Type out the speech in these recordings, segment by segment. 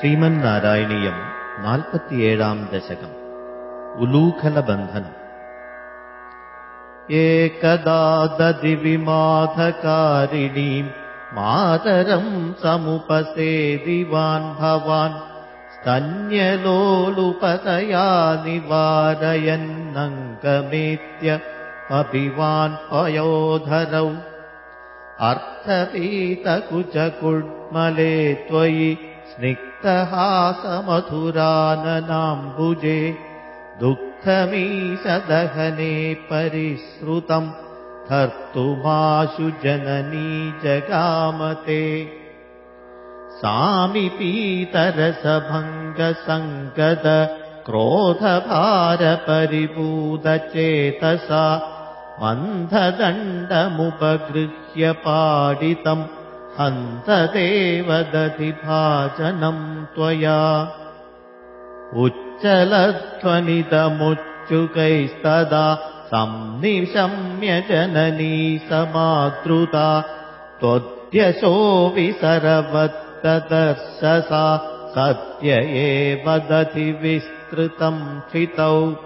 श्रीनारायणीयम् नाल्पत्येळाम् दशकम् उलूखलबन्धनम् एकदा ददिविमाधकारिणीम् मातरम् समुपसेदिवान् भवान् स्तन्यलोलुपतया निवारयन्नङ्गमेत्य अभिवान् पयोधरौ अर्थपीतकुचकुड्मले त्वयि स्निग्धहासमधुराननाम्बुजे दुःखमीशदहने परिश्रुतम् कर्तुमाशु जननी जगामते। सामिपीतरसभङ्गसङ्गद क्रोधभारपरिभूतचेतसा मन्थदण्डमुपगृह्य पाडितम् हन्तदेवदधिभाजनम् त्वया। उच्चलध्वनितमुच्चुकैस्तदा संनिशम्य जननी समादृता। त्वद्यशो विसरवत्तदर्शसा सत्य एव दधिविस्तृतम् चितौ।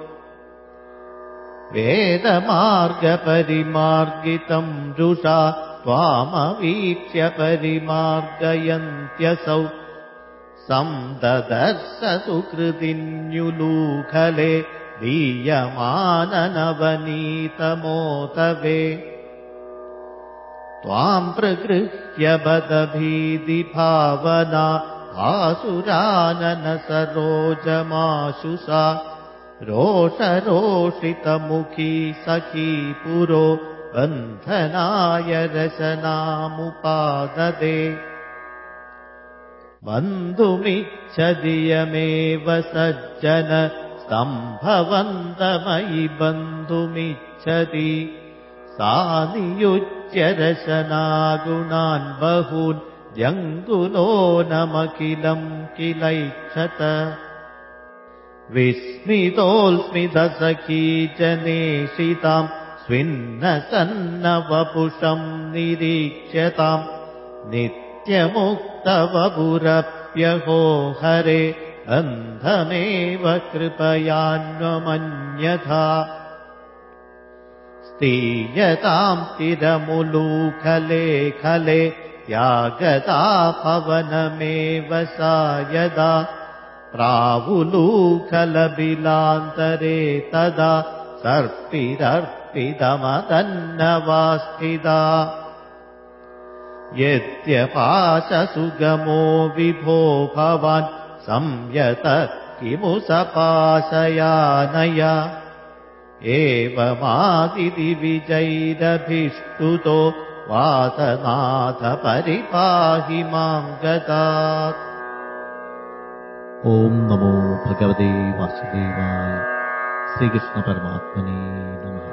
वेदमार्गपरिमार्गितम् रुषा त्वामवीक्ष्य परिमार्गयन्त्यसौ संददर्शसुकृतिन्युलूखले दीयमाननवनीतमोतवे त्वाम् प्रगृह्य बदभीदिभावना आसुरानन सरोजमाशु सा रोषरोषितमुखी सखी पुरो बन्धनाय रशनामुपाददे बन्धुमिच्छदियमेव सज्जन सम्भवन्तमयि बन्धुमिच्छति। सा नियुज्य रशनागुणान् बहून् जङ्गुलो नमखिलम् किलैक्षत। विस्मितोऽस्मितसखी जनेषिताम् स्विन्नसन्नवपुषम् निरीक्ष्यताम् नित्यमुक्तवपुरप्यहो हरे अन्धमेव कृपयान्वमन्यथा। स्तीयताम् तिरमुलूखले खले त्यागता पवनमेव सा यदा प्रावुलूखलबिलान्तरे तदा सर्पिरर्पितमदन्नवास्थिता यद्यपाशसुगमो विभो भवान् संयत किमु सपाशयानया एवमादिविजैरभिष्टुतो वातनाथ परिपाहि माम् गतात् ॐ नमो भगवते वासुदेवाय। श्रीकृष्णपरमात्मने नमः